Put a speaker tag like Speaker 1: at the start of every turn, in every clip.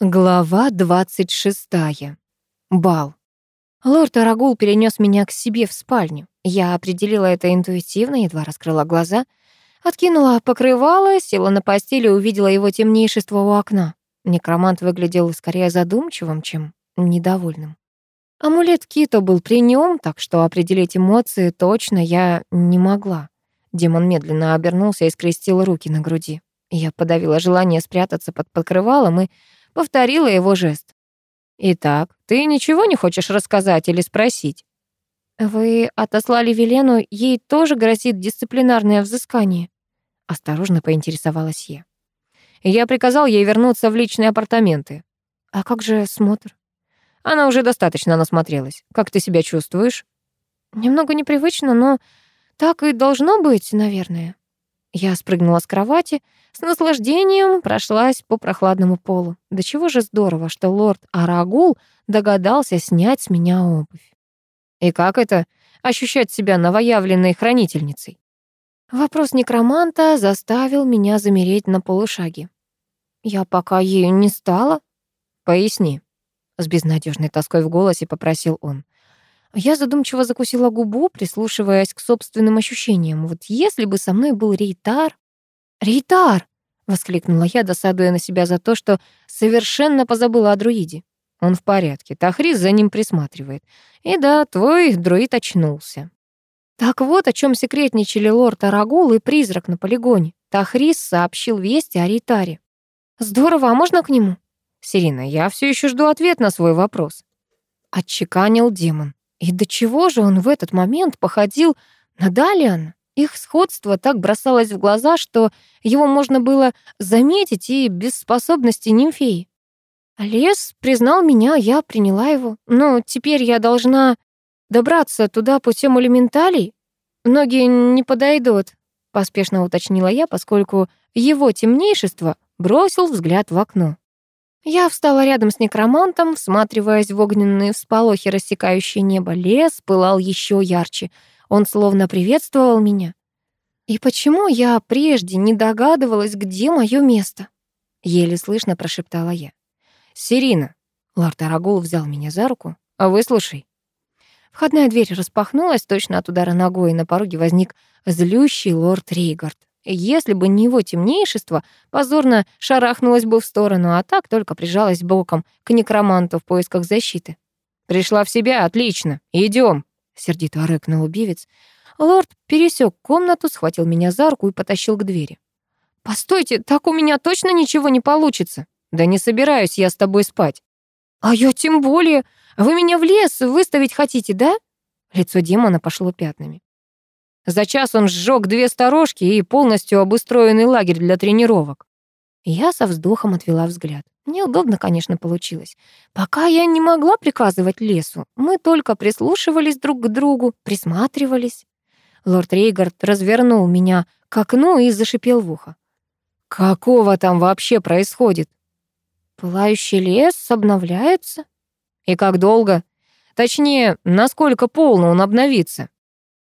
Speaker 1: Глава 26. Бал. Лорд Арагул перенес меня к себе в спальню. Я определила это интуитивно, едва раскрыла глаза, откинула покрывало, села на постель и увидела его темнейшество у окна. Некромант выглядел скорее задумчивым, чем недовольным. Амулет Кито был при нем, так что определить эмоции точно я не могла. Демон медленно обернулся и скрестил руки на груди. Я подавила желание спрятаться под покрывалом и повторила его жест. «Итак, ты ничего не хочешь рассказать или спросить?» «Вы отослали Велену, ей тоже грозит дисциплинарное взыскание?» Осторожно поинтересовалась я. Я приказал ей вернуться в личные апартаменты. «А как же смотр?» Она уже достаточно насмотрелась. Как ты себя чувствуешь? Немного непривычно, но так и должно быть, наверное. Я спрыгнула с кровати, с наслаждением прошлась по прохладному полу. Да чего же здорово, что лорд Арагул догадался снять с меня обувь. И как это — ощущать себя новоявленной хранительницей? Вопрос некроманта заставил меня замереть на полушаге. Я пока ею не стала. Поясни. С безнадежной тоской в голосе попросил он. Я задумчиво закусила губу, прислушиваясь к собственным ощущениям. Вот если бы со мной был Рейтар... «Рейтар!» — воскликнула я, досадуя на себя за то, что совершенно позабыла о друиде. Он в порядке, Тахрис за ним присматривает. И да, твой друид очнулся. Так вот, о чем секретничали лорд Арагул и призрак на полигоне. Тахрис сообщил вести о Рейтаре. «Здорово, а можно к нему?» «Сирина, я все еще жду ответ на свой вопрос». Отчеканил демон. И до чего же он в этот момент походил на Далиан? Их сходство так бросалось в глаза, что его можно было заметить и без способности нимфеи. Лес признал меня, я приняла его. Но теперь я должна добраться туда путем элементалей? Ноги не подойдут, поспешно уточнила я, поскольку его темнейшество бросил взгляд в окно. Я встала рядом с некромантом, всматриваясь в огненные всполохи, рассекающие небо. Лес пылал еще ярче. Он словно приветствовал меня. И почему я прежде не догадывалась, где мое место? Еле слышно прошептала я. «Сирина!» Лорд Арагул взял меня за руку. «А выслушай». Входная дверь распахнулась точно от удара ногой, и на пороге возник злющий лорд Рейгард. Если бы не его темнейшество, позорно шарахнулась бы в сторону, а так только прижалась боком к некроманту в поисках защиты. «Пришла в себя, отлично, идем, сердито рыкнул убивец. Лорд пересек комнату, схватил меня за руку и потащил к двери. «Постойте, так у меня точно ничего не получится!» «Да не собираюсь я с тобой спать!» «А я тем более! Вы меня в лес выставить хотите, да?» Лицо демона пошло пятнами. За час он сжег две сторожки и полностью обустроенный лагерь для тренировок. Я со вздохом отвела взгляд. Неудобно, конечно, получилось. Пока я не могла приказывать лесу, мы только прислушивались друг к другу, присматривались. Лорд Рейгард развернул меня к окну и зашипел в ухо. «Какого там вообще происходит?» «Пылающий лес обновляется». «И как долго? Точнее, насколько полно он обновится?»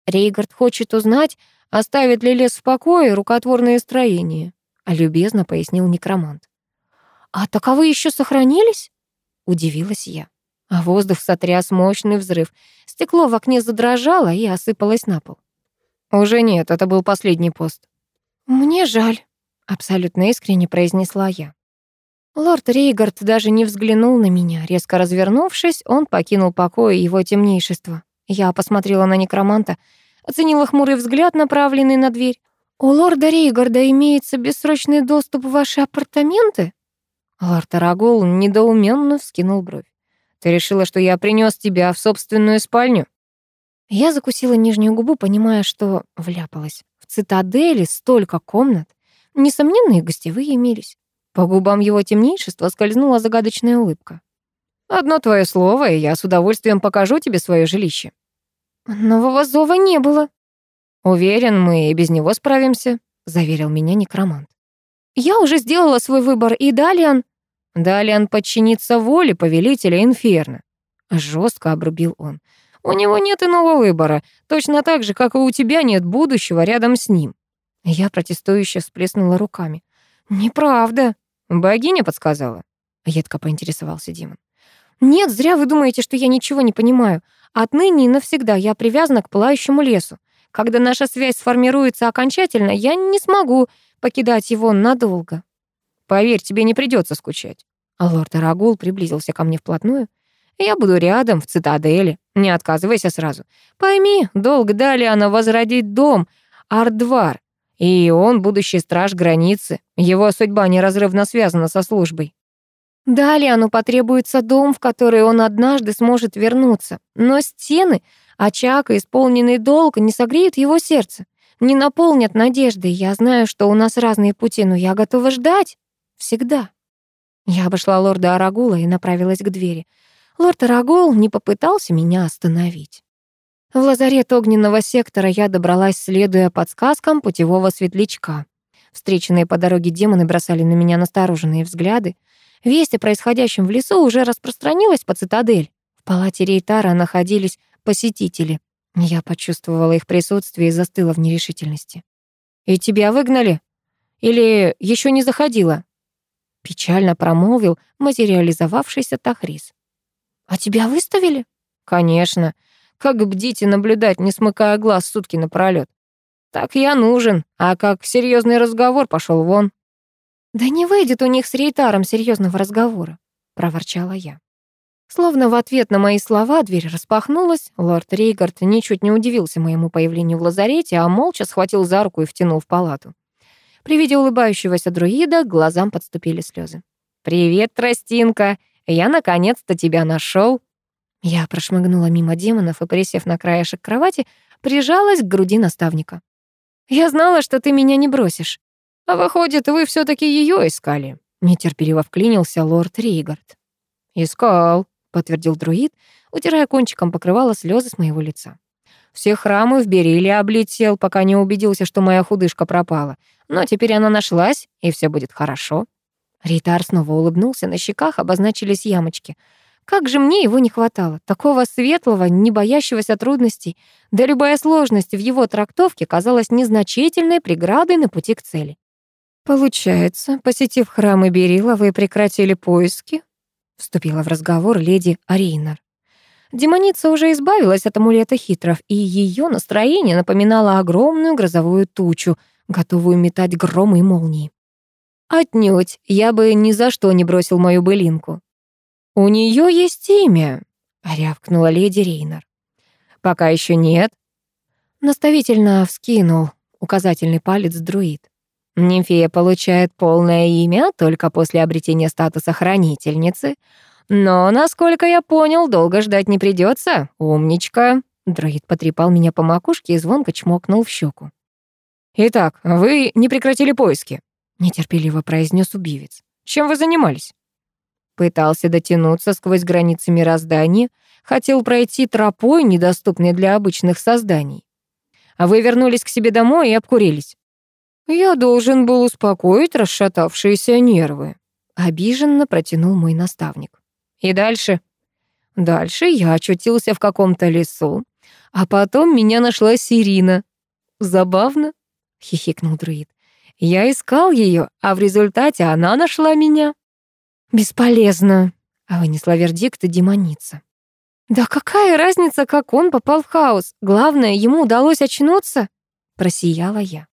Speaker 1: Рейгард хочет узнать, оставит ли лес в покое рукотворные строения, любезно пояснил некромант. «А таковы еще сохранились?» — удивилась я. А воздух сотряс мощный взрыв. Стекло в окне задрожало и осыпалось на пол. «Уже нет, это был последний пост». «Мне жаль», — абсолютно искренне произнесла я. Лорд Рейгард даже не взглянул на меня. Резко развернувшись, он покинул покой его темнейшества. Я посмотрела на некроманта, оценила хмурый взгляд, направленный на дверь. «У лорда Рейгарда имеется бессрочный доступ в ваши апартаменты?» Лорд Арагул недоуменно вскинул бровь. «Ты решила, что я принес тебя в собственную спальню?» Я закусила нижнюю губу, понимая, что вляпалась. В цитадели столько комнат. Несомненно, и гостевые имелись. По губам его темнейшества скользнула загадочная улыбка. Одно твое слово, и я с удовольствием покажу тебе свое жилище. Нового зова не было. Уверен, мы и без него справимся, заверил меня некромант. Я уже сделала свой выбор, и Далиан... Далиан подчинится воле повелителя Инферно. Жестко обрубил он. У него нет иного выбора, точно так же, как и у тебя нет будущего рядом с ним. Я протестующе всплеснула руками. Неправда. Богиня подсказала. — едко поинтересовался Димон. «Нет, зря вы думаете, что я ничего не понимаю. Отныне и навсегда я привязана к пылающему лесу. Когда наша связь сформируется окончательно, я не смогу покидать его надолго». «Поверь, тебе не придется скучать». Лорд Арагул приблизился ко мне вплотную. «Я буду рядом, в цитадели. Не отказывайся сразу. Пойми, долг Далиана возродить дом, Ардвар, и он будущий страж границы. Его судьба неразрывно связана со службой. Далиану потребуется дом, в который он однажды сможет вернуться. Но стены, очаг и исполненный долг не согреют его сердце, не наполнят надеждой. Я знаю, что у нас разные пути, но я готова ждать. Всегда. Я обошла лорда Арагула и направилась к двери. Лорд Арагул не попытался меня остановить. В лазарет огненного сектора я добралась, следуя подсказкам путевого светлячка. Встреченные по дороге демоны бросали на меня настороженные взгляды. Весть о происходящем в лесу уже распространилась по цитадель. В палате Рейтара находились посетители. Я почувствовала их присутствие и застыла в нерешительности. «И тебя выгнали? Или еще не заходила?» Печально промолвил материализовавшийся Тахрис. «А тебя выставили?» «Конечно. Как бдить и наблюдать, не смыкая глаз сутки напролёт? Так я нужен, а как серьезный разговор пошел вон». «Да не выйдет у них с Рейтаром серьезного разговора», — проворчала я. Словно в ответ на мои слова дверь распахнулась, лорд Рейгард ничуть не удивился моему появлению в лазарете, а молча схватил за руку и втянул в палату. При виде улыбающегося друида глазам подступили слезы. «Привет, тростинка! Я наконец-то тебя нашел. Я прошмыгнула мимо демонов и, присев на краешек кровати, прижалась к груди наставника. «Я знала, что ты меня не бросишь. А выходит, вы все таки ее искали», — нетерпеливо вклинился лорд Рейгард. «Искал», — подтвердил друид, утирая кончиком покрывала слезы с моего лица. «Все храмы в Бериле облетел, пока не убедился, что моя худышка пропала. Но теперь она нашлась, и все будет хорошо». Рейтар снова улыбнулся, на щеках обозначились ямочки. Как же мне его не хватало, такого светлого, не боящегося трудностей. Да любая сложность в его трактовке казалась незначительной преградой на пути к цели. «Получается, посетив храмы Берила, вы прекратили поиски?» Вступила в разговор леди Арейнер. Демоница уже избавилась от амулета хитров, и ее настроение напоминало огромную грозовую тучу, готовую метать громы и молнии. Отнюдь, я бы ни за что не бросил мою былинку. У нее есть имя, рявкнула леди Рейнер. Пока еще нет. Наставительно вскинул указательный палец друид. Нимфея получает полное имя только после обретения статуса хранительницы. Но, насколько я понял, долго ждать не придется. Умничка. Друид потрепал меня по макушке и звонко чмокнул в щеку. «Итак, вы не прекратили поиски?» нетерпеливо произнес убивец. Чем вы занимались? Пытался дотянуться сквозь границы мироздания, хотел пройти тропой, недоступной для обычных созданий. А вы вернулись к себе домой и обкурились. Я должен был успокоить расшатавшиеся нервы. Обиженно протянул мой наставник. И дальше? Дальше я очутился в каком-то лесу, а потом меня нашла Сирина. Забавно, хихикнул друид. Я искал ее, а в результате она нашла меня. Бесполезно, вынесла вердикт демоница. Да какая разница, как он попал в хаос? Главное, ему удалось очнуться, просияла я.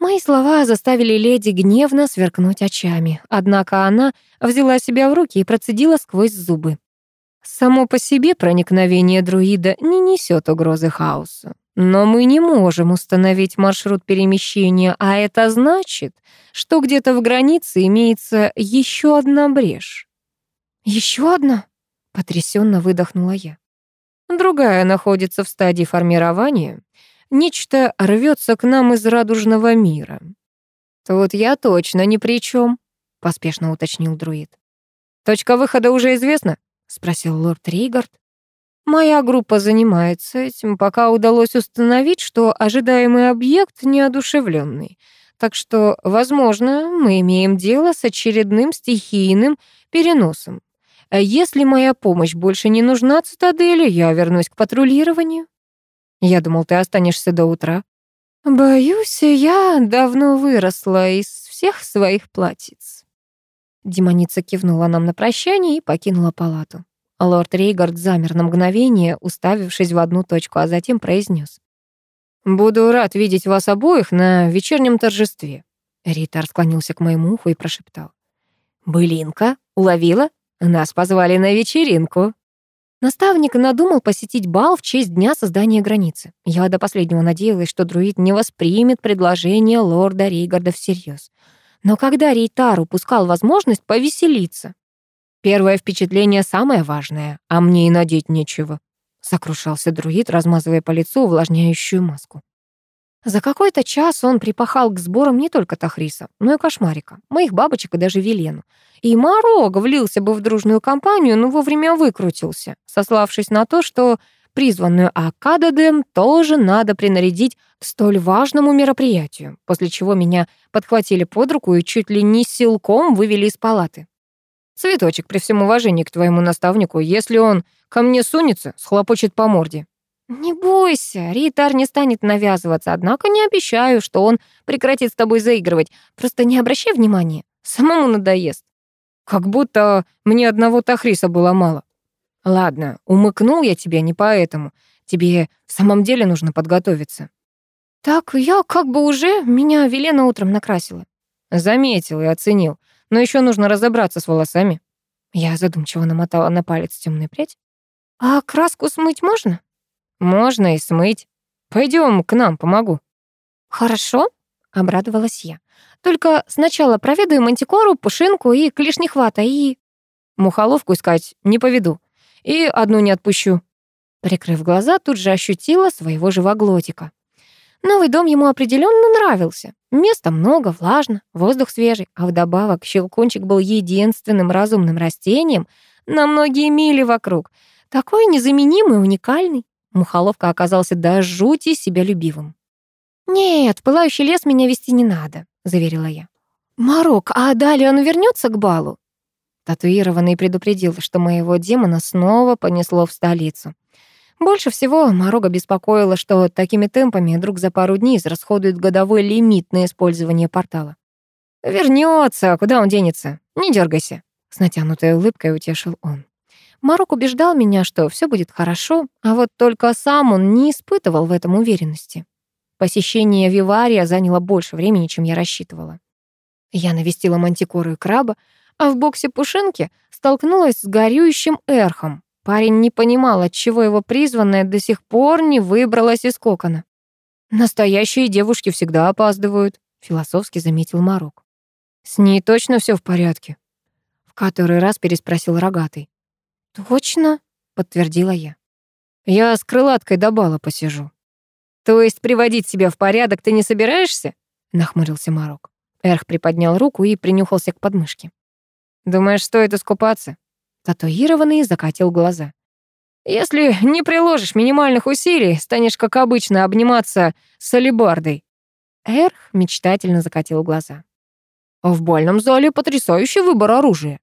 Speaker 1: Мои слова заставили леди гневно сверкнуть очами, однако она взяла себя в руки и процедила сквозь зубы. Само по себе проникновение друида не несет угрозы хаосу. Но мы не можем установить маршрут перемещения, а это значит, что где-то в границе имеется еще одна брешь. Еще одна? Потрясенно выдохнула я. Другая находится в стадии формирования. Нечто рвется к нам из радужного мира. Тут я точно ни при чем, поспешно уточнил друид. Точка выхода уже известна? спросил лорд Рейгард. Моя группа занимается этим, пока удалось установить, что ожидаемый объект неодушевленный. Так что, возможно, мы имеем дело с очередным стихийным переносом. Если моя помощь больше не нужна цитадели, я вернусь к патрулированию. Я думал, ты останешься до утра. Боюсь, я давно выросла из всех своих платьиц. Демоница кивнула нам на прощание и покинула палату. Лорд Рейгард замер на мгновение, уставившись в одну точку, а затем произнес: «Буду рад видеть вас обоих на вечернем торжестве». Ритар склонился к моему уху и прошептал. «Былинка? Уловила? Нас позвали на вечеринку». Наставник надумал посетить бал в честь дня создания границы. Я до последнего надеялась, что друид не воспримет предложение лорда Рейгарда всерьез. Но когда Рейтар упускал возможность повеселиться, Первое впечатление самое важное, а мне и надеть нечего. Сокрушался друид, размазывая по лицу увлажняющую маску. За какой-то час он припахал к сборам не только Тахриса, но и Кошмарика, моих бабочек и даже Велену. И Марог влился бы в дружную компанию, но вовремя выкрутился, сославшись на то, что призванную Акададем тоже надо принарядить к столь важному мероприятию, после чего меня подхватили под руку и чуть ли не силком вывели из палаты. Цветочек, при всем уважении к твоему наставнику, если он ко мне сунется, схлопочет по морде. Не бойся, Ритар не станет навязываться, однако не обещаю, что он прекратит с тобой заигрывать. Просто не обращай внимания, самому надоест. Как будто мне одного Тахриса было мало. Ладно, умыкнул я тебя не поэтому. Тебе в самом деле нужно подготовиться. Так я как бы уже, меня Велена утром накрасила. Заметил и оценил. Но еще нужно разобраться с волосами. Я задумчиво намотала на палец темную прядь. А краску смыть можно? Можно и смыть. Пойдем к нам, помогу. Хорошо, обрадовалась я. Только сначала проведу мантикору, пушинку и клешнехвата, и... Мухоловку искать не поведу. И одну не отпущу. Прикрыв глаза, тут же ощутила своего живоглотика. Новый дом ему определенно нравился. Места много, влажно, воздух свежий, а вдобавок щелкунчик был единственным разумным растением на многие мили вокруг. Такой незаменимый, уникальный. Мухоловка оказался до жути себялюбивым. «Нет, в пылающий лес меня вести не надо», — заверила я. «Марок, а далее он вернется к балу?» Татуированный предупредил, что моего демона снова понесло в столицу. Больше всего Морога беспокоило, что такими темпами друг за пару дней израсходует годовой лимит на использование портала. Вернется, куда он денется? Не дергайся. С натянутой улыбкой утешил он. Марок убеждал меня, что все будет хорошо, а вот только сам он не испытывал в этом уверенности. Посещение Вивария заняло больше времени, чем я рассчитывала. Я навестила мантикору и краба, а в боксе Пушинки столкнулась с горюющим эрхом, Парень не понимал, отчего его призванная до сих пор не выбралась из кокона. «Настоящие девушки всегда опаздывают», — философски заметил Марок. «С ней точно все в порядке?» В который раз переспросил рогатый. «Точно?» — подтвердила я. «Я с крылаткой до бала посижу». «То есть приводить себя в порядок ты не собираешься?» — нахмурился Марок. Эрх приподнял руку и принюхался к подмышке. «Думаешь, стоит искупаться?» Татуированный закатил глаза. «Если не приложишь минимальных усилий, станешь, как обычно, обниматься с алебардой». Эрх мечтательно закатил глаза. «В бальном зале потрясающий выбор оружия».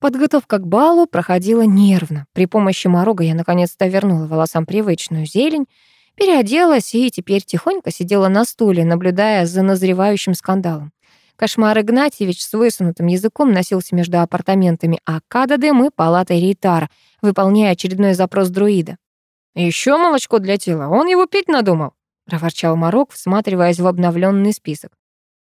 Speaker 1: Подготовка к балу проходила нервно. При помощи морога я наконец-то вернула волосам привычную зелень, переоделась и теперь тихонько сидела на стуле, наблюдая за назревающим скандалом. Кошмар Игнатьевич с высунутым языком носился между апартаментами Акададем и палатой Рейтара, выполняя очередной запрос друида. Еще молочко для тела, он его пить надумал», — проворчал Марок, всматриваясь в обновленный список.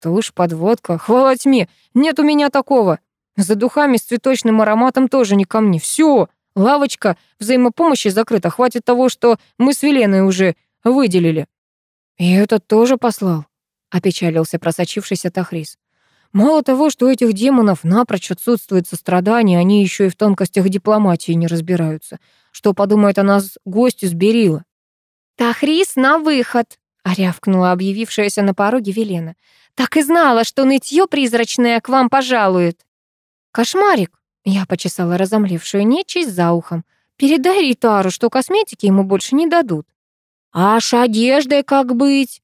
Speaker 1: «Тушь, подводка, хвала тьме, нет у меня такого. За духами с цветочным ароматом тоже не ко мне. Все, лавочка взаимопомощи закрыта, хватит того, что мы с Веленой уже выделили». «И этот тоже послал», — опечалился просочившийся Тахрис. Мало того, что у этих демонов напрочь отсутствует сострадание, они еще и в тонкостях дипломатии не разбираются. Что подумает о нас гость из Берила? «Тахрис, на выход!» — рявкнула объявившаяся на пороге Велена. «Так и знала, что нытье призрачное к вам пожалует!» «Кошмарик!» — я почесала разомлевшую нечисть за ухом. «Передай Ритару, что косметики ему больше не дадут». «Аж одеждой как быть?»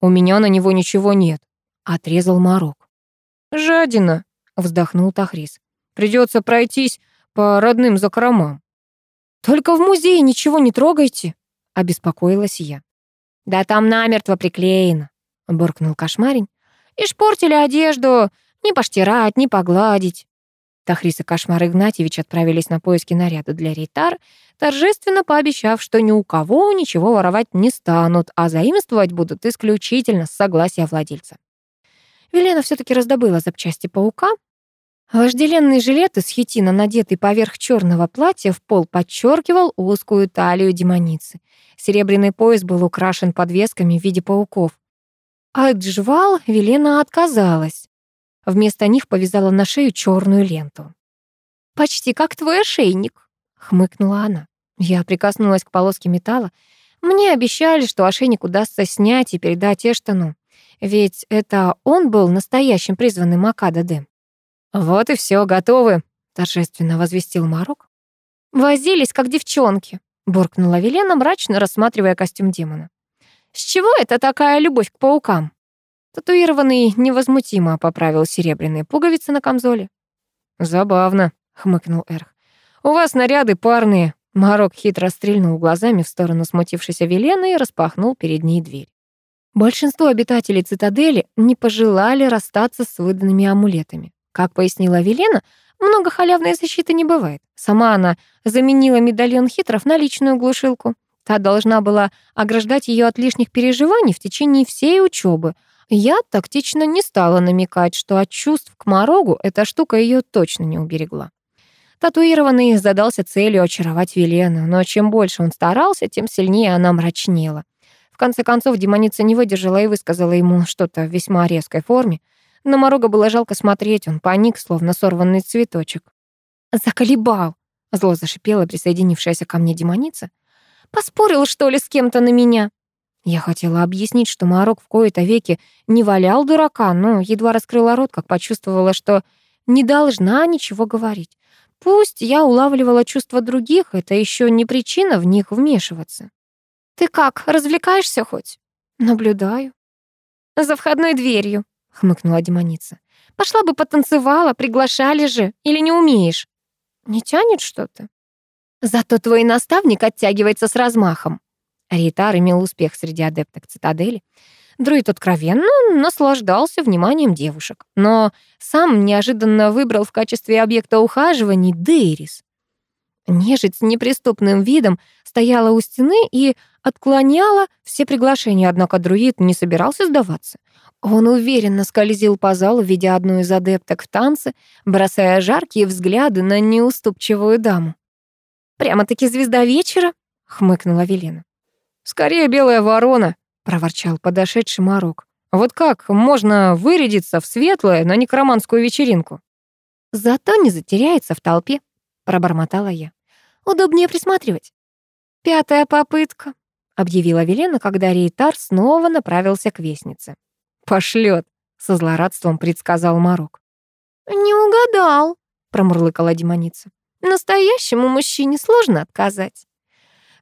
Speaker 1: «У меня на него ничего нет», — отрезал Марок. «Жадина», — вздохнул Тахрис. «Придется пройтись по родным закромам». «Только в музее ничего не трогайте», — обеспокоилась я. «Да там намертво приклеено», — буркнул кошмарень. «Испортили одежду, не поштирать, не погладить». Тахрис и Кошмар Игнатьевич отправились на поиски наряда для Рейтар, торжественно пообещав, что ни у кого ничего воровать не станут, а заимствовать будут исключительно с согласия владельца. Велена все таки раздобыла запчасти паука. Вожделенный жилет из хитина, надетый поверх черного платья, в пол подчеркивал узкую талию демоницы. Серебряный пояс был украшен подвесками в виде пауков. От жвал Велена отказалась. Вместо них повязала на шею черную ленту. «Почти как твой ошейник», — хмыкнула она. Я прикоснулась к полоске металла. Мне обещали, что ошейник удастся снять и передать Эштону. Ведь это он был настоящим призванным Акада Дэм. «Вот и все, готовы», — торжественно возвестил Марок. «Возились, как девчонки», — буркнула Велена, мрачно рассматривая костюм демона. «С чего это такая любовь к паукам?» Татуированный невозмутимо поправил серебряные пуговицы на камзоле. «Забавно», — хмыкнул Эрх. «У вас наряды парные». Марок хитро стрельнул глазами в сторону смутившейся Велены и распахнул перед ней дверь. Большинство обитателей цитадели не пожелали расстаться с выданными амулетами. Как пояснила Велена, много халявной защиты не бывает. Сама она заменила медальон хитров на личную глушилку. Та должна была ограждать ее от лишних переживаний в течение всей учебы, я тактично не стала намекать, что от чувств к Морогу эта штука ее точно не уберегла. Татуированный задался целью очаровать Велену, но чем больше он старался, тем сильнее она мрачнела. В конце концов, демоница не выдержала и высказала ему что-то в весьма резкой форме. На Морога было жалко смотреть, он паник, словно сорванный цветочек. «Заколебал!» — зло зашипела присоединившаяся ко мне демоница. «Поспорил, что ли, с кем-то на меня?» Я хотела объяснить, что Марок в кои-то веки не валял дурака, но едва раскрыла рот, как почувствовала, что не должна ничего говорить. Пусть я улавливала чувства других, это еще не причина в них вмешиваться. «Ты как, развлекаешься хоть?» «Наблюдаю». «За входной дверью», — хмыкнула демоница. «Пошла бы потанцевала, приглашали же, или не умеешь?» «Не тянет что-то?» «Зато твой наставник оттягивается с размахом», Ритар имел успех среди адепток цитадели. Друид откровенно наслаждался вниманием девушек, но сам неожиданно выбрал в качестве объекта ухаживаний Дейрис. Нежить с неприступным видом стояла у стены и отклоняла все приглашения, однако друид не собирался сдаваться. Он уверенно скользил по залу, видя одну из адепток в танце, бросая жаркие взгляды на неуступчивую даму. «Прямо-таки звезда вечера?» — хмыкнула Велена. «Скорее белая ворона», — проворчал подошедший Марок. «Вот как можно вырядиться в светлое на некроманскую вечеринку?» «Зато не затеряется в толпе», — пробормотала я. «Удобнее присматривать». «Пятая попытка», — объявила Велена, когда Рейтар снова направился к вестнице. «Пошлёт», — со злорадством предсказал Марок. «Не угадал», — промурлыкала демоница. «Настоящему мужчине сложно отказать».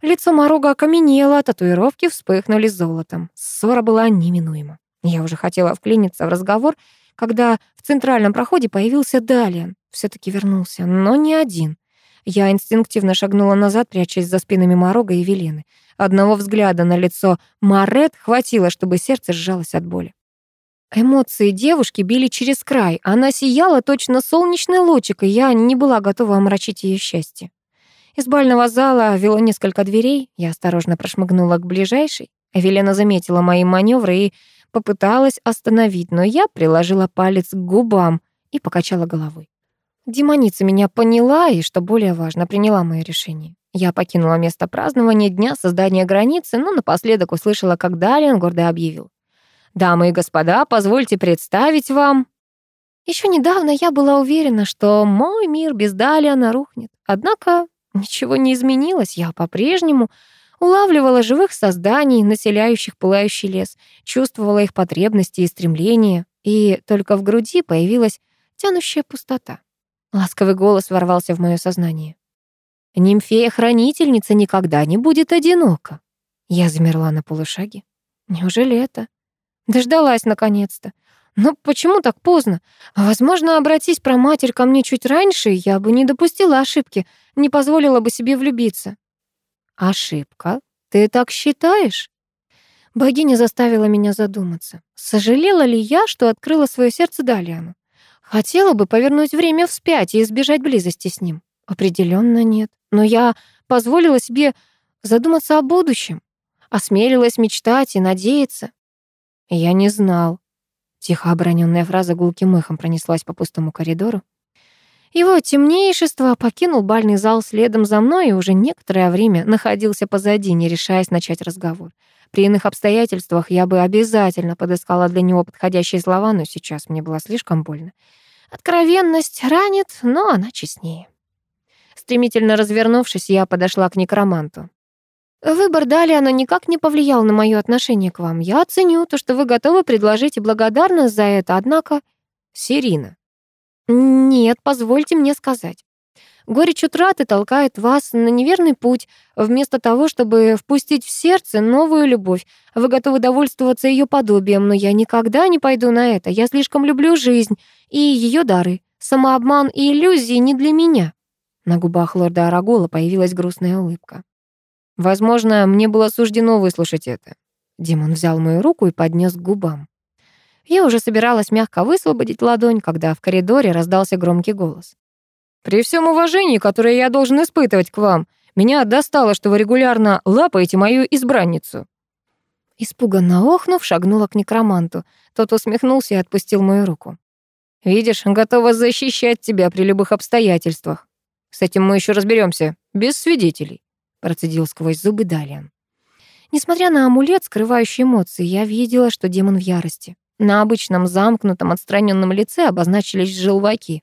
Speaker 1: Лицо Морога окаменело, татуировки вспыхнули золотом. Ссора была неминуема. Я уже хотела вклиниться в разговор, когда в центральном проходе появился Далиан. все таки вернулся, но не один. Я инстинктивно шагнула назад, прячась за спинами Морога и Велены. Одного взгляда на лицо Марет хватило, чтобы сердце сжалось от боли. Эмоции девушки били через край. Она сияла точно солнечный лучик, и я не была готова омрачить ее счастье. Из бального зала вело несколько дверей. Я осторожно прошмыгнула к ближайшей. Велена заметила мои маневры и попыталась остановить, но я приложила палец к губам и покачала головой. Демоница меня поняла и, что более важно, приняла мое решение. Я покинула место празднования дня создания границы, но напоследок услышала, как Далиан гордо объявил. «Дамы и господа, позвольте представить вам...» Еще недавно я была уверена, что мой мир без Далиана рухнет. Однако Ничего не изменилось, я по-прежнему улавливала живых созданий, населяющих пылающий лес, чувствовала их потребности и стремления, и только в груди появилась тянущая пустота. Ласковый голос ворвался в мое сознание. «Нимфея-хранительница никогда не будет одинока». Я замерла на полушаге. Неужели это? Дождалась наконец-то. Но почему так поздно? Возможно, обратись про матерь ко мне чуть раньше, я бы не допустила ошибки, не позволила бы себе влюбиться. Ошибка? Ты так считаешь? Богиня заставила меня задуматься. Сожалела ли я, что открыла свое сердце Далиану? Хотела бы повернуть время вспять и избежать близости с ним. Определенно нет. Но я позволила себе задуматься о будущем. Осмелилась мечтать и надеяться. Я не знал. Тихо оброненная фраза гулким эхом пронеслась по пустому коридору. Его темнейшество покинул бальный зал следом за мной и уже некоторое время находился позади, не решаясь начать разговор. При иных обстоятельствах я бы обязательно подыскала для него подходящие слова, но сейчас мне было слишком больно. Откровенность ранит, но она честнее. Стремительно развернувшись, я подошла к некроманту. Выбор Далиана никак не повлиял на мое отношение к вам. Я оценю то, что вы готовы предложить и благодарна за это, однако... Сирина. Нет, позвольте мне сказать. Горечь утраты толкает вас на неверный путь. Вместо того, чтобы впустить в сердце новую любовь, вы готовы довольствоваться ее подобием, но я никогда не пойду на это. Я слишком люблю жизнь и ее дары. Самообман и иллюзии не для меня. На губах лорда Арагола появилась грустная улыбка. Возможно, мне было суждено выслушать это. Демон взял мою руку и поднес к губам. Я уже собиралась мягко высвободить ладонь, когда в коридоре раздался громкий голос. «При всем уважении, которое я должен испытывать к вам, меня достало, что вы регулярно лапаете мою избранницу». Испуганно охнув, шагнула к некроманту. Тот усмехнулся и отпустил мою руку. «Видишь, готова защищать тебя при любых обстоятельствах. С этим мы еще разберемся, без свидетелей процедил сквозь зубы Далиан. Несмотря на амулет, скрывающий эмоции, я видела, что демон в ярости. На обычном замкнутом, отстраненном лице обозначились желваки.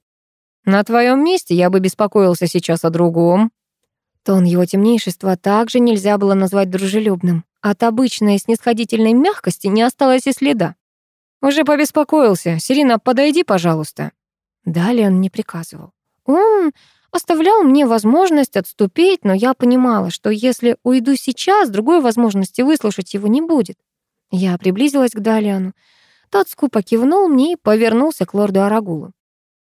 Speaker 1: «На твоем месте я бы беспокоился сейчас о другом». Тон его темнейшества также нельзя было назвать дружелюбным. От обычной снисходительной мягкости не осталось и следа. «Уже побеспокоился. Сирина, подойди, пожалуйста». Далее он не приказывал. Он оставлял мне возможность отступить, но я понимала, что если уйду сейчас, другой возможности выслушать его не будет. Я приблизилась к Далиану. Тот скупо кивнул мне и повернулся к лорду Арагулу.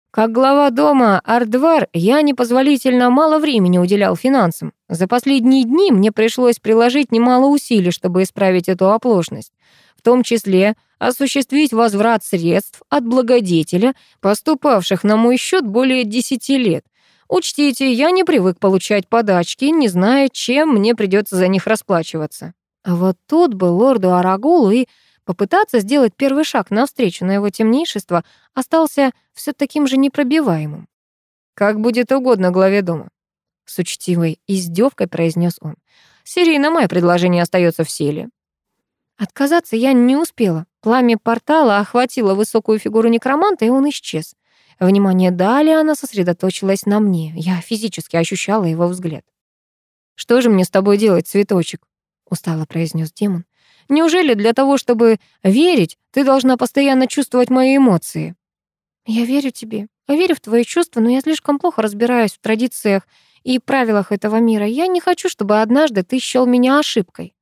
Speaker 1: Как глава дома Ардвар я непозволительно мало времени уделял финансам. За последние дни мне пришлось приложить немало усилий, чтобы исправить эту оплошность, в том числе осуществить возврат средств от благодетеля, поступавших на мой счет более десяти лет, Учтите, я не привык получать подачки, не зная, чем мне придется за них расплачиваться. А вот тут был лорду Арагулу и попытаться сделать первый шаг навстречу на его темнейшество остался все таким же непробиваемым. «Как будет угодно главе дома», — с учтивой издевкой произнес он. «Серийно мое предложение остается в силе». Отказаться я не успела. Пламя портала охватило высокую фигуру некроманта, и он исчез. Внимание далее она сосредоточилась на мне. Я физически ощущала его взгляд. «Что же мне с тобой делать, цветочек?» — устало произнес демон. «Неужели для того, чтобы верить, ты должна постоянно чувствовать мои эмоции?» «Я верю тебе, верю в твои чувства, но я слишком плохо разбираюсь в традициях и правилах этого мира. Я не хочу, чтобы однажды ты счёл меня ошибкой».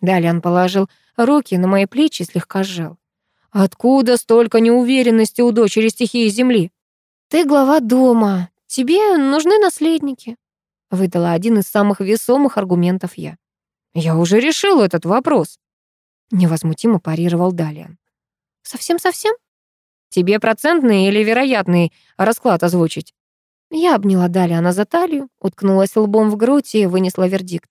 Speaker 1: Далее он положил руки на мои плечи и слегка сжал. Откуда столько неуверенности у дочери стихии Земли? Ты глава дома, тебе нужны наследники. Выдала один из самых весомых аргументов я. Я уже решил этот вопрос. Невозмутимо парировал Далиан. Совсем-совсем? Тебе процентный или вероятный расклад озвучить? Я обняла Далиана за талию, уткнулась лбом в грудь и вынесла вердикт.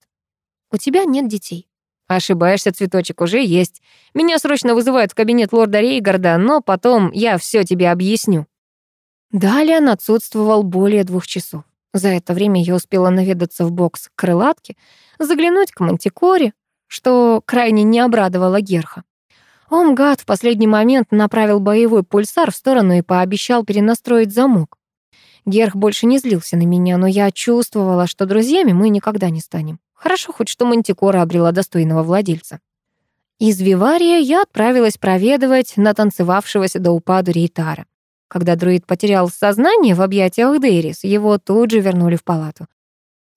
Speaker 1: У тебя нет детей. Ошибаешься, цветочек уже есть. Меня срочно вызывают в кабинет лорда Рейгарда, но потом я все тебе объясню. Далее он отсутствовал более двух часов. За это время я успела наведаться в бокс к крылатке, заглянуть к мантикоре, что крайне не обрадовало Герха. Он, гад, в последний момент направил боевой пульсар в сторону и пообещал перенастроить замок. Герх больше не злился на меня, но я чувствовала, что друзьями мы никогда не станем. Хорошо хоть, что Мантикора обрела достойного владельца. Из Вивария я отправилась проведывать натанцевавшегося до упаду Рейтара. Когда друид потерял сознание в объятиях Дейрис, его тут же вернули в палату.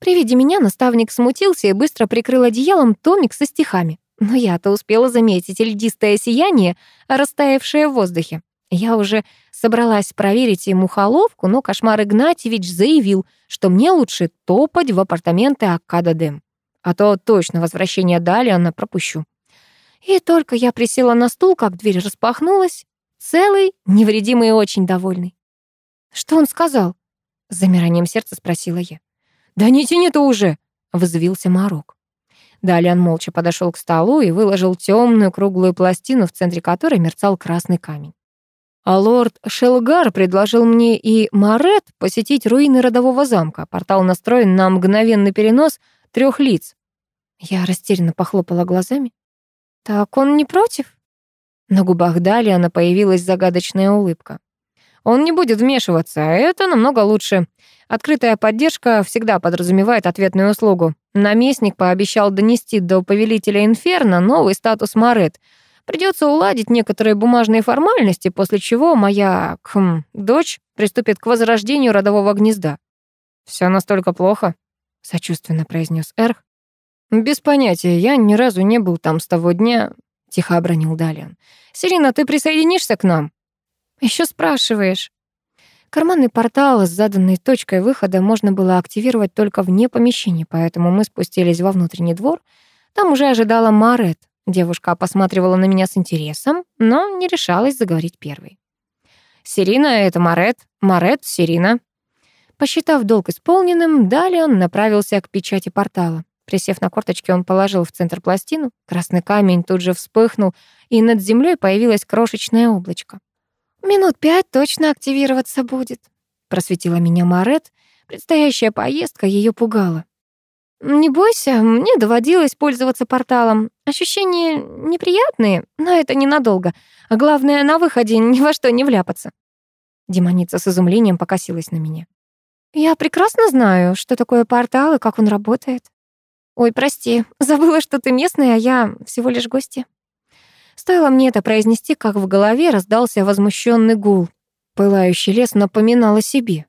Speaker 1: При виде меня наставник смутился и быстро прикрыл одеялом томик со стихами. Но я-то успела заметить льдистое сияние, растаявшее в воздухе. Я уже собралась проверить ему холовку, но кошмар Игнатьевич заявил, что мне лучше топать в апартаменты Аккада Дэм а то точно возвращение Далиана пропущу. И только я присела на стул, как дверь распахнулась. Целый, невредимый и очень довольный. «Что он сказал?» — с замиранием сердца спросила я. «Да не тяни-то уже!» — взвился Марок. Далее он молча подошел к столу и выложил темную круглую пластину, в центре которой мерцал красный камень. А лорд Шелгар предложил мне и Марет посетить руины родового замка. Портал настроен на мгновенный перенос трех лиц. Я растерянно похлопала глазами. «Так он не против?» На губах Далиана появилась загадочная улыбка. «Он не будет вмешиваться, это намного лучше. Открытая поддержка всегда подразумевает ответную услугу. Наместник пообещал донести до повелителя Инферно новый статус Марет — Придется уладить некоторые бумажные формальности, после чего моя кхм, дочь приступит к возрождению родового гнезда. Все настолько плохо, сочувственно произнес Эрх. Без понятия, я ни разу не был там с того дня, тихо обронил Далиан. Сирина, ты присоединишься к нам? Еще спрашиваешь. Карманный портал с заданной точкой выхода можно было активировать только вне помещения, поэтому мы спустились во внутренний двор. Там уже ожидала Марет, Девушка посматривала на меня с интересом, но не решалась заговорить первой. «Сирина — это Марет, Марет — Сирина». Посчитав долг исполненным, далее он направился к печати портала. Присев на корточки, он положил в центр пластину. Красный камень тут же вспыхнул, и над землей появилось крошечное облачко. «Минут пять точно активироваться будет», — просветила меня Марет. Предстоящая поездка ее пугала. «Не бойся, мне доводилось пользоваться порталом. Ощущения неприятные, но это ненадолго. А главное, на выходе ни во что не вляпаться». Демоница с изумлением покосилась на меня. «Я прекрасно знаю, что такое портал и как он работает. Ой, прости, забыла, что ты местная, а я всего лишь гостья». Стоило мне это произнести, как в голове раздался возмущенный гул. Пылающий лес напоминал о себе.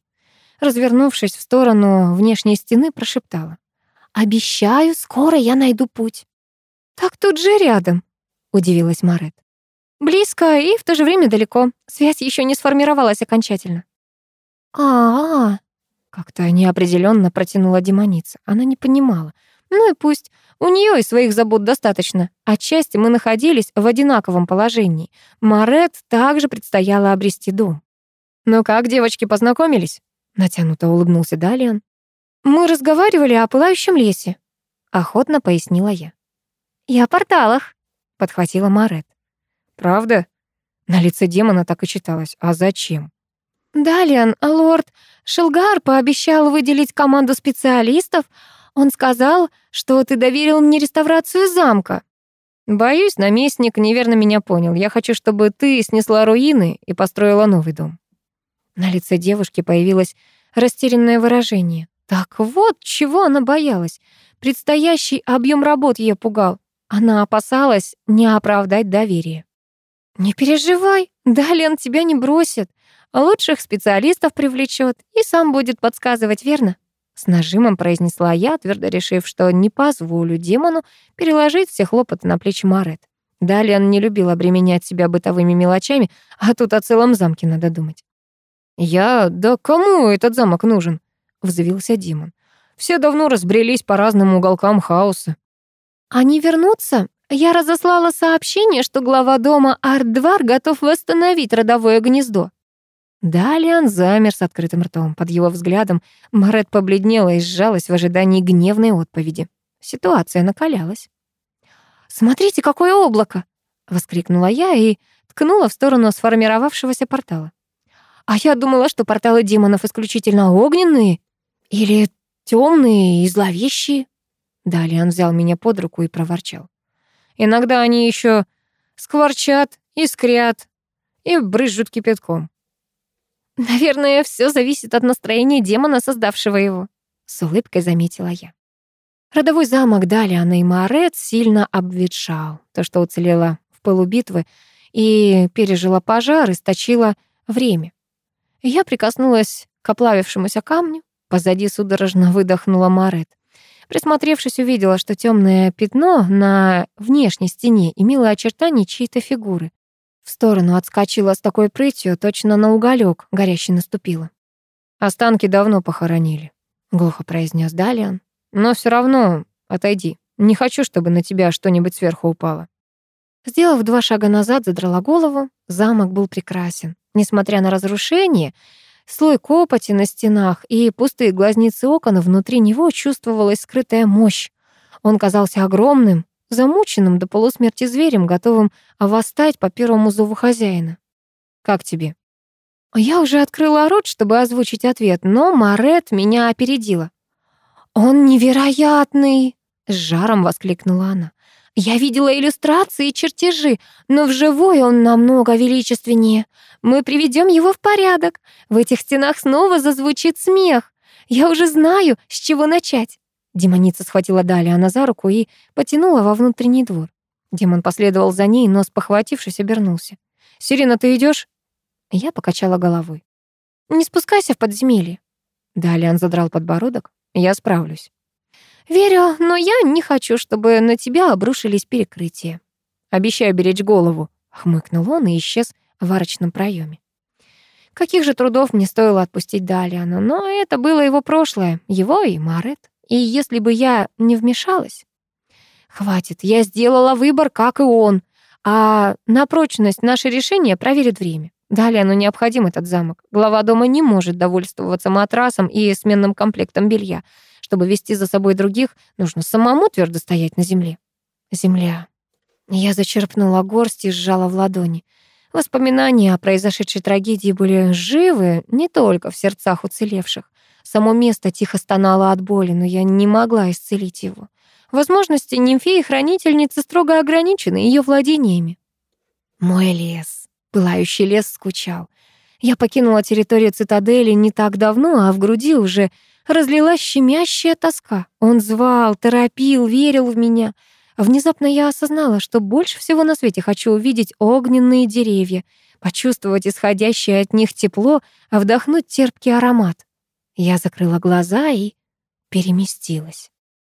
Speaker 1: Развернувшись в сторону внешней стены, прошептала. «Обещаю, скоро я найду путь». «Так тут же рядом», — удивилась Марет. «Близко и в то же время далеко. Связь еще не сформировалась окончательно». «А-а-а», — как-то неопределенно протянула демоница. Она не понимала. Ну и пусть. У нее и своих забот достаточно. Отчасти мы находились в одинаковом положении. Марет также предстояло обрести дом. «Ну как, девочки, познакомились?» Натянуто улыбнулся Далиан. «Мы разговаривали о пылающем лесе», — охотно пояснила я. «И о порталах», — подхватила Марет. «Правда?» На лице демона так и читалось. «А зачем?» «Далиан, лорд Шелгар пообещал выделить команду специалистов. Он сказал, что ты доверил мне реставрацию замка». «Боюсь, наместник неверно меня понял. Я хочу, чтобы ты снесла руины и построила новый дом». На лице девушки появилось растерянное выражение. Так вот, чего она боялась. Предстоящий объем работ ее пугал. Она опасалась не оправдать доверие. «Не переживай, Дален тебя не бросит. Лучших специалистов привлечет и сам будет подсказывать, верно?» С нажимом произнесла я, твердо решив, что не позволю демону переложить все хлопоты на плечи Марет. Далиан не любил обременять себя бытовыми мелочами, а тут о целом замке надо думать. «Я... Да кому этот замок нужен?» — взвился Димон. «Все давно разбрелись по разным уголкам хаоса». «Они вернутся? Я разослала сообщение, что глава дома Ардвар готов восстановить родовое гнездо». Далее замер с открытым ртом. Под его взглядом Марет побледнела и сжалась в ожидании гневной отповеди. Ситуация накалялась. «Смотрите, какое облако!» — воскликнула я и ткнула в сторону сформировавшегося портала. «А я думала, что порталы демонов исключительно огненные или темные и зловещие. Далее он взял меня под руку и проворчал. Иногда они еще скворчат, искрят и брызжут кипятком. Наверное, все зависит от настроения демона, создавшего его, с улыбкой заметила я. Родовой замок Далиана и Морет сильно обветшал. То, что уцелело в пылу битвы и пережило пожар, источило время. Я прикоснулась к оплавившемуся камню, Позади судорожно выдохнула Марет. Присмотревшись, увидела, что темное пятно на внешней стене имело очертания чьей-то фигуры. В сторону отскочила с такой прытью, точно на уголек горящий наступила. «Останки давно похоронили», — глухо произнес Далиан. «Но все равно отойди. Не хочу, чтобы на тебя что-нибудь сверху упало». Сделав два шага назад, задрала голову. Замок был прекрасен. Несмотря на разрушение, слой копоти на стенах и пустые глазницы окон, внутри него чувствовалась скрытая мощь. Он казался огромным, замученным до полусмерти зверем, готовым восстать по первому зову хозяина. «Как тебе?» Я уже открыла рот, чтобы озвучить ответ, но Марет меня опередила. «Он невероятный!» — с жаром воскликнула она. «Я видела иллюстрации и чертежи, но вживую он намного величественнее. Мы приведем его в порядок. В этих стенах снова зазвучит смех. Я уже знаю, с чего начать». Демоница схватила Далиана за руку и потянула во внутренний двор. Демон последовал за ней, но, спохватившись, обернулся. «Сирена, ты идешь? Я покачала головой. «Не спускайся в подземелье». Далиан задрал подбородок. «Я справлюсь». «Верю, но я не хочу, чтобы на тебя обрушились перекрытия». «Обещаю беречь голову», — хмыкнул он и исчез в арочном проеме. Каких же трудов мне стоило отпустить Далиана, но это было его прошлое, его и Марет. И если бы я не вмешалась... Хватит, я сделала выбор, как и он, а на прочность наше решение проверит время. Далее, но необходим этот замок. Глава дома не может довольствоваться матрасом и сменным комплектом белья. Чтобы вести за собой других, нужно самому твердо стоять на земле. Земля. Я зачерпнула горсть и сжала в ладони. Воспоминания о произошедшей трагедии были живы не только в сердцах уцелевших. Само место тихо стонало от боли, но я не могла исцелить его. Возможности нимфеи-хранительницы строго ограничены ее владениями. Мой лес. Пылающий лес скучал. Я покинула территорию цитадели не так давно, а в груди уже разлилась щемящая тоска. Он звал, торопил, верил в меня. Внезапно я осознала, что больше всего на свете хочу увидеть огненные деревья, почувствовать исходящее от них тепло, а вдохнуть терпкий аромат. Я закрыла глаза и переместилась.